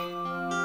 Música